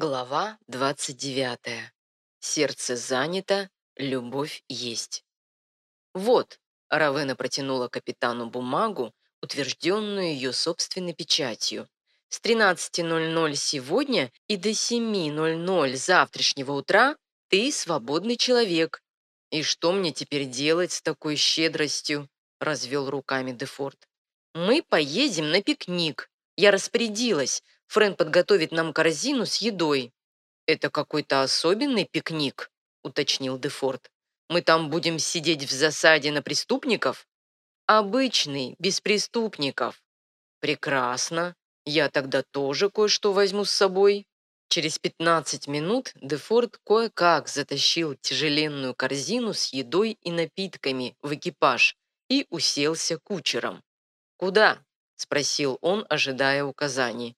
Глава 29. Сердце занято, любовь есть. Вот, Равена протянула капитану бумагу, утвержденную ее собственной печатью. С 13.00 сегодня и до 7.00 завтрашнего утра ты свободный человек. И что мне теперь делать с такой щедростью? Развел руками Дефорт. Мы поедем на пикник. Я распорядилась, Френ подготовит нам корзину с едой». «Это какой-то особенный пикник?» – уточнил Дефорт. «Мы там будем сидеть в засаде на преступников?» «Обычный, без преступников». «Прекрасно. Я тогда тоже кое-что возьму с собой». Через 15 минут Дефорт кое-как затащил тяжеленную корзину с едой и напитками в экипаж и уселся кучером. «Куда?» – спросил он, ожидая указаний.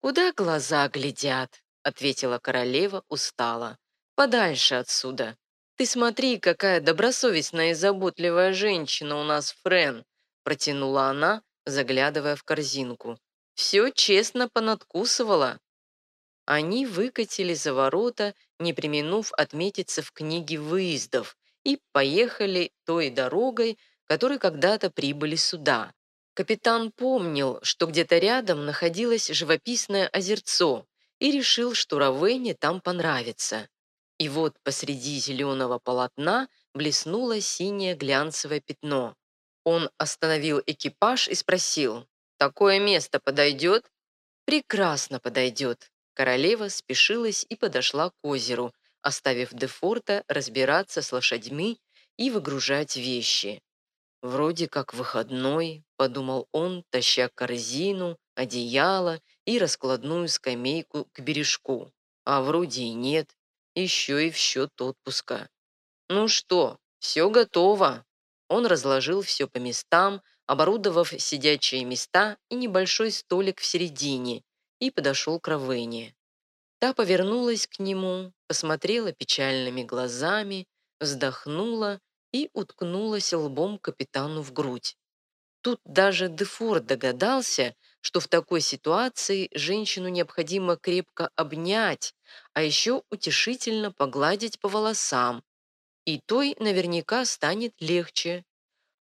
«Куда глаза глядят?» — ответила королева устало. «Подальше отсюда. Ты смотри, какая добросовестная и заботливая женщина у нас, Френ!» — протянула она, заглядывая в корзинку. «Все честно понадкусывала». Они выкатили за ворота, не применув отметиться в книге выездов, и поехали той дорогой, которой когда-то прибыли сюда, Капитан помнил, что где-то рядом находилось живописное озерцо и решил, что Равене там понравится. И вот посреди зеленого полотна блеснуло синее глянцевое пятно. Он остановил экипаж и спросил, «Такое место подойдет?» «Прекрасно подойдет». Королева спешилась и подошла к озеру, оставив Дефорта разбираться с лошадьми и выгружать вещи. «Вроде как выходной», — подумал он, таща корзину, одеяло и раскладную скамейку к бережку. А вроде и нет, еще и в счет отпуска. «Ну что, все готово». Он разложил все по местам, оборудовав сидячие места и небольшой столик в середине, и подошел к Равене. Та повернулась к нему, посмотрела печальными глазами, вздохнула и уткнулась лбом капитану в грудь. Тут даже Дефор догадался, что в такой ситуации женщину необходимо крепко обнять, а еще утешительно погладить по волосам. И той наверняка станет легче.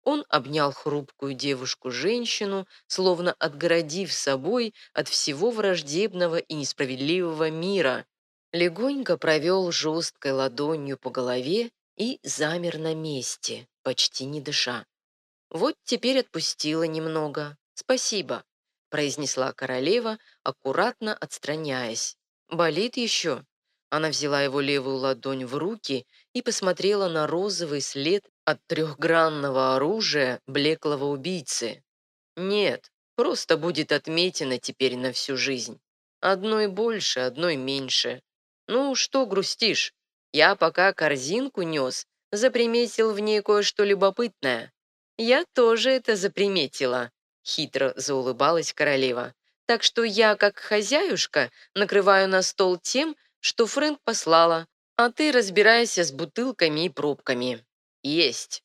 Он обнял хрупкую девушку-женщину, словно отгородив собой от всего враждебного и несправедливого мира. Легонько провел жесткой ладонью по голове и замер на месте, почти не дыша. «Вот теперь отпустила немного. Спасибо», – произнесла королева, аккуратно отстраняясь. «Болит еще?» Она взяла его левую ладонь в руки и посмотрела на розовый след от трехгранного оружия блеклого убийцы. «Нет, просто будет отметина теперь на всю жизнь. Одной больше, одной меньше. Ну, что грустишь? Я пока корзинку нес, заприметил в ней кое-что любопытное. Я тоже это заприметила, хитро заулыбалась королева. Так что я, как хозяюшка, накрываю на стол тем, что Фрэнк послала, а ты разбирайся с бутылками и пробками. Есть.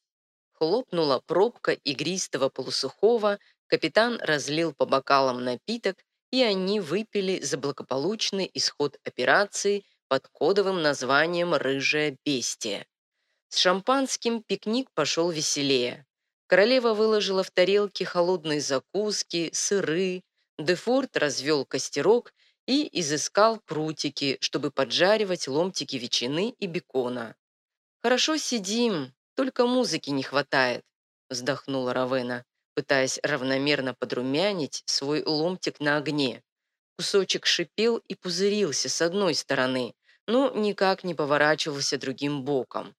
Хлопнула пробка игристого полусухого, капитан разлил по бокалам напиток, и они выпили за благополучный исход операции под кодовым названием «Рыжая бестия». С шампанским пикник пошел веселее. Королева выложила в тарелки холодные закуски, сыры, Дефорт развел костерок и изыскал прутики, чтобы поджаривать ломтики ветчины и бекона. «Хорошо сидим, только музыки не хватает», вздохнула Равена, пытаясь равномерно подрумянить свой ломтик на огне. Кусочек шипел и пузырился с одной стороны, но никак не поворачивался другим боком.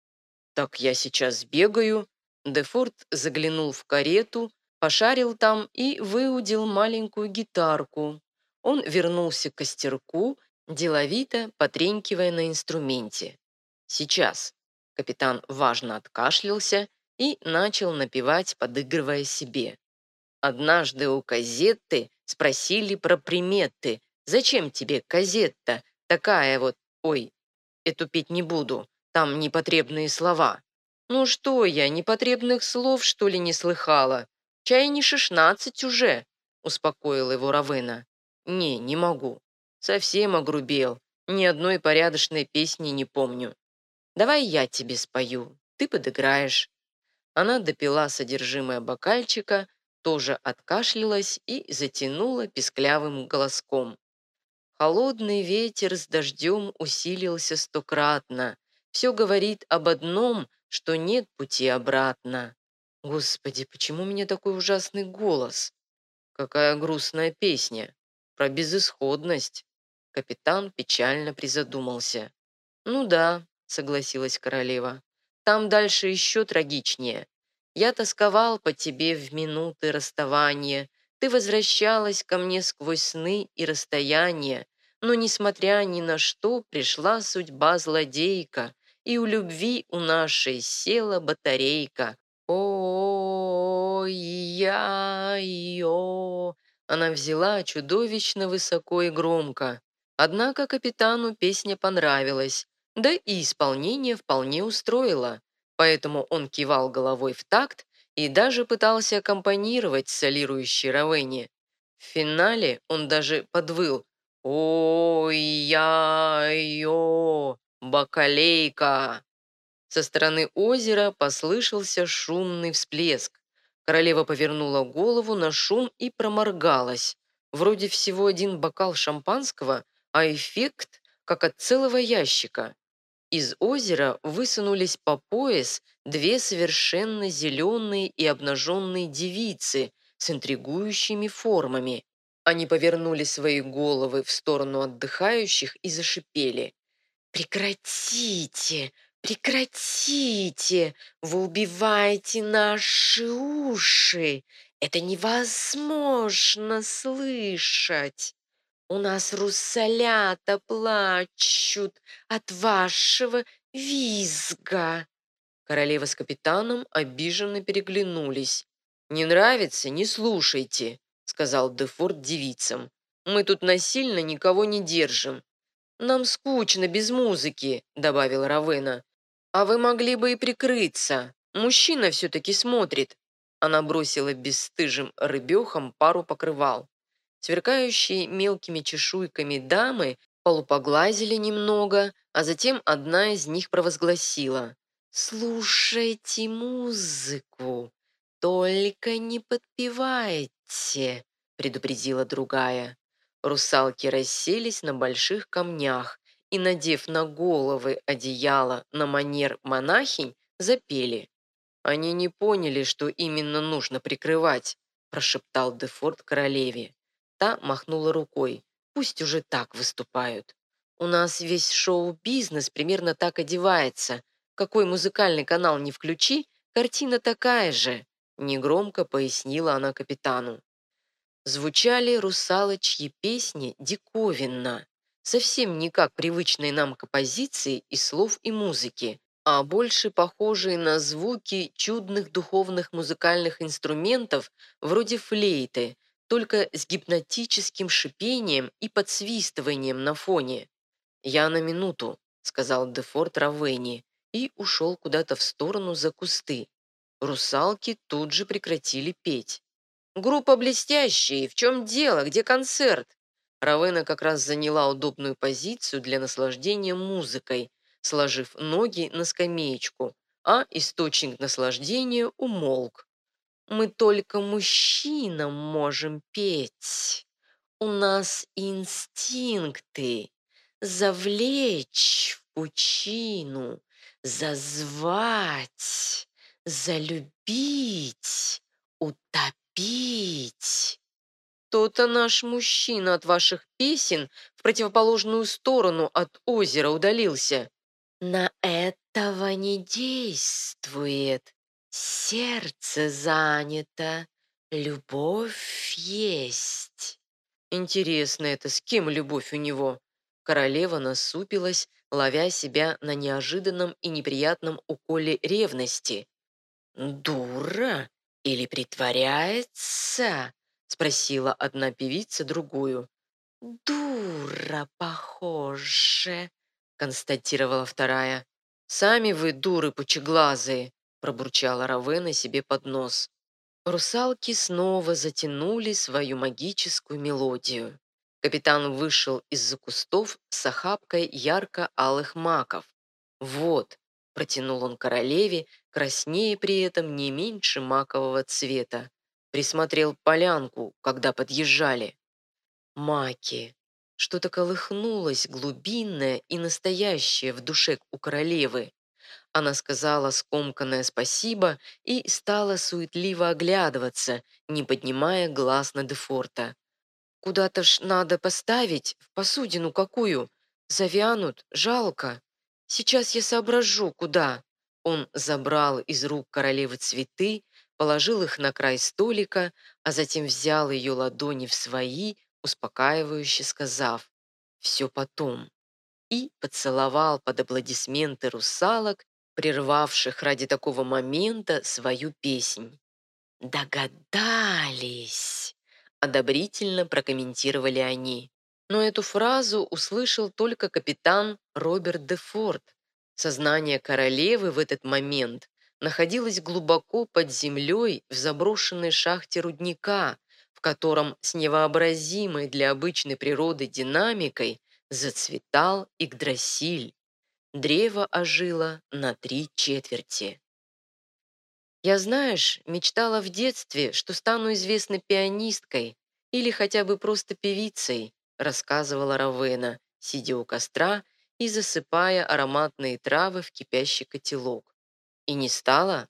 «Так я сейчас бегаю». Дефорт заглянул в карету, пошарил там и выудил маленькую гитарку. Он вернулся к костерку, деловито потренькивая на инструменте. «Сейчас». Капитан важно откашлялся и начал напевать, подыгрывая себе. Однажды у Казетты спросили про приметы. «Зачем тебе Казетта? Такая вот Ой, эту петь не буду, там непотребные слова. Ну что я, непотребных слов, что ли, не слыхала? Чай не шестнадцать уже, успокоил его Равена. Не, не могу. Совсем огрубел. Ни одной порядочной песни не помню. Давай я тебе спою, ты подыграешь». Она допила содержимое бокальчика, тоже откашлялась и затянула писклявым голоском. Холодный ветер с дождем усилился стократно. Все говорит об одном, что нет пути обратно. Господи, почему у меня такой ужасный голос? Какая грустная песня. Про безысходность. Капитан печально призадумался. Ну да, согласилась королева. Там дальше еще трагичнее. Я тосковал по тебе в минуты расставания. Ты возвращалась ко мне сквозь сны и расстояние. Но, несмотря ни на что, пришла судьба злодейка, и у любви у нашей села батарейка. о я йо Она взяла чудовищно высоко и громко. Однако капитану песня понравилась, да и исполнение вполне устроило, поэтому он кивал головой в такт и даже пытался аккомпанировать солирующей Равене. В финале он даже подвыл «Ой-я-йо, бакалейка!» Со стороны озера послышался шумный всплеск. Королева повернула голову на шум и проморгалась. Вроде всего один бокал шампанского, а эффект как от целого ящика. Из озера высунулись по пояс две совершенно зеленые и обнаженные девицы с интригующими формами. Они повернули свои головы в сторону отдыхающих и зашипели. «Прекратите! Прекратите! Вы убиваете наши уши! Это невозможно слышать!» У нас руссолята плачут от вашего визга. Королева с капитаном обиженно переглянулись. «Не нравится? Не слушайте», — сказал Дефорт девицам. «Мы тут насильно никого не держим». «Нам скучно без музыки», — добавил Равена. «А вы могли бы и прикрыться. Мужчина все-таки смотрит». Она бросила бесстыжим рыбехам пару покрывал. Сверкающие мелкими чешуйками дамы полупоглазили немного, а затем одна из них провозгласила «Слушайте музыку, только не подпевайте», предупредила другая. Русалки расселись на больших камнях и, надев на головы одеяло на манер монахинь, запели. «Они не поняли, что именно нужно прикрывать», прошептал Дефорт королеве. Та махнула рукой. Пусть уже так выступают. У нас весь шоу-бизнес примерно так одевается. Какой музыкальный канал не включи, картина такая же. Негромко пояснила она капитану. Звучали русалочьи песни диковинно, совсем не как привычные нам композиции из слов и музыки, а больше похожие на звуки чудных духовных музыкальных инструментов вроде флейты, только с гипнотическим шипением и подсвистыванием на фоне. «Я на минуту», — сказал Дефорт Равенни и ушел куда-то в сторону за кусты. Русалки тут же прекратили петь. «Группа блестящие! В чем дело? Где концерт?» Равена как раз заняла удобную позицию для наслаждения музыкой, сложив ноги на скамеечку, а источник наслаждения умолк. Мы только мужчинам можем петь. У нас инстинкты. Завлечь в пучину, зазвать, залюбить, утопить. То-то наш мужчина от ваших песен в противоположную сторону от озера удалился. На этого не действует. Сердце занято, любовь есть. Интересно это, с кем любовь у него? Королева насупилась, ловя себя на неожиданном и неприятном уколе ревности. «Дура или притворяется?» — спросила одна певица другую. «Дура, похоже», — констатировала вторая. «Сами вы дуры пучеглазые», пробурчала Равена себе под нос. Русалки снова затянули свою магическую мелодию. Капитан вышел из-за кустов с охапкой ярко-алых маков. «Вот», — протянул он королеве, краснее при этом не меньше макового цвета. Присмотрел полянку, когда подъезжали. Маки. Что-то колыхнулось глубинное и настоящее в душе у королевы. Она сказала скомканное спасибо и стала суетливо оглядываться, не поднимая глаз на Дефорта. «Куда-то ж надо поставить, в посудину какую. Завянут, жалко. Сейчас я соображу, куда». Он забрал из рук королевы цветы, положил их на край столика, а затем взял ее ладони в свои, успокаивающе сказав «все потом» и поцеловал под аплодисменты русалок, прервавших ради такого момента свою песнь. «Догадались!» – одобрительно прокомментировали они. Но эту фразу услышал только капитан Роберт де Форд. Сознание королевы в этот момент находилось глубоко под землей в заброшенной шахте рудника, в котором с невообразимой для обычной природы динамикой зацветал Игдрасиль. Древо ожило на три четверти. Я, знаешь, мечтала в детстве, что стану известной пианисткой или хотя бы просто певицей, рассказывала Равена, сидя у костра и засыпая ароматные травы в кипящий котелок. И не стала?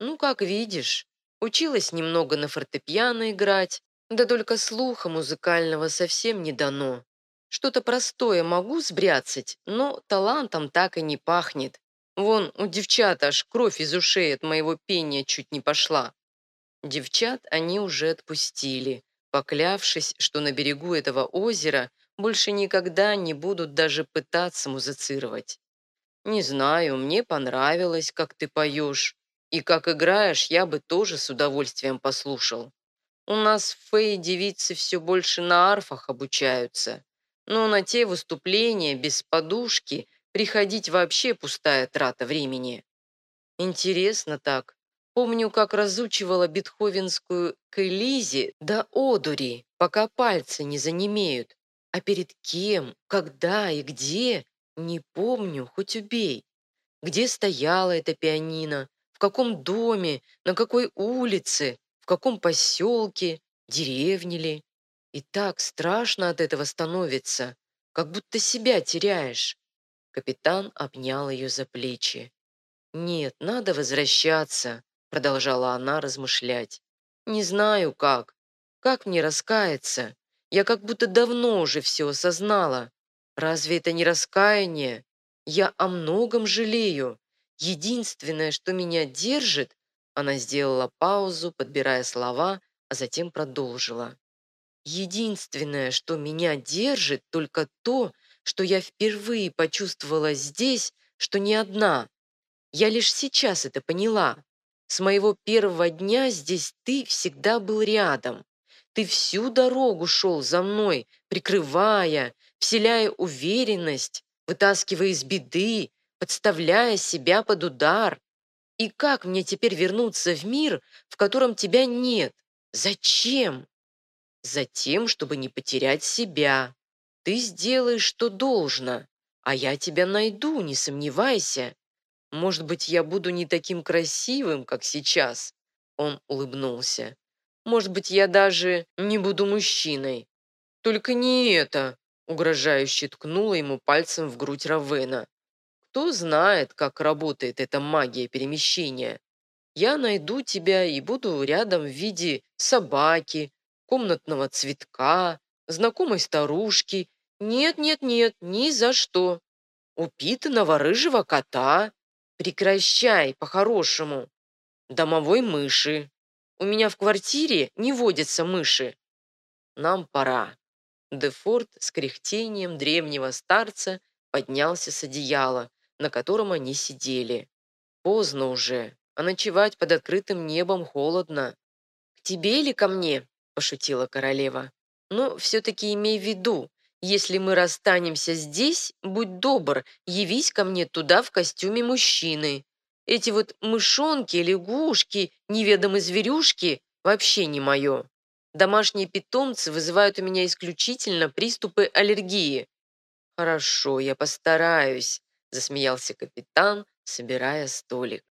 Ну, как видишь, Училась немного на фортепиано играть, да только слуха музыкального совсем не дано. Что-то простое могу сбряцать, но талантом так и не пахнет. Вон, у девчат аж кровь из ушей от моего пения чуть не пошла. Девчат они уже отпустили, поклявшись, что на берегу этого озера больше никогда не будут даже пытаться музицировать. «Не знаю, мне понравилось, как ты поешь», и как играешь, я бы тоже с удовольствием послушал. У нас в Фэй девицы все больше на арфах обучаются. Но на те выступления без подушки приходить вообще пустая трата времени. Интересно так. Помню, как разучивала бетховенскую к Элизе до одури, пока пальцы не занемеют. А перед кем, когда и где, не помню, хоть убей. Где стояла эта пианино, каком доме, на какой улице, в каком поселке, деревне ли. И так страшно от этого становится, как будто себя теряешь. Капитан обнял ее за плечи. «Нет, надо возвращаться», — продолжала она размышлять. «Не знаю как. Как мне раскаяться? Я как будто давно уже все осознала. Разве это не раскаяние? Я о многом жалею. Единственное, что меня держит, она сделала паузу, подбирая слова, а затем продолжила. Единственное, что меня держит, только то, что я впервые почувствовала здесь, что не одна. Я лишь сейчас это поняла. С моего первого дня здесь ты всегда был рядом. Ты всю дорогу шел за мной, прикрывая, вселяя уверенность, вытаскивая из беды, подставляя себя под удар. И как мне теперь вернуться в мир, в котором тебя нет? Зачем? Затем, чтобы не потерять себя. Ты сделаешь, что должно, а я тебя найду, не сомневайся. Может быть, я буду не таким красивым, как сейчас. Он улыбнулся. Может быть, я даже не буду мужчиной. Только не это, угрожающе ткнула ему пальцем в грудь Равена. Кто знает, как работает эта магия перемещения. Я найду тебя и буду рядом в виде собаки, комнатного цветка, знакомой старушки. Нет, нет, нет, ни за что. Упитанного рыжего кота. Прекращай, по-хорошему. Домовой мыши. У меня в квартире не водятся мыши. Нам пора. Дефорт с кряхтением древнего старца поднялся с одеяла, на котором они сидели. Поздно уже, а ночевать под открытым небом холодно. «К тебе или ко мне?» – пошутила королева. «Но все-таки имей в виду, если мы расстанемся здесь, будь добр, явись ко мне туда в костюме мужчины. Эти вот мышонки, лягушки, неведомые зверюшки – вообще не мое». Домашние питомцы вызывают у меня исключительно приступы аллергии». «Хорошо, я постараюсь», – засмеялся капитан, собирая столик.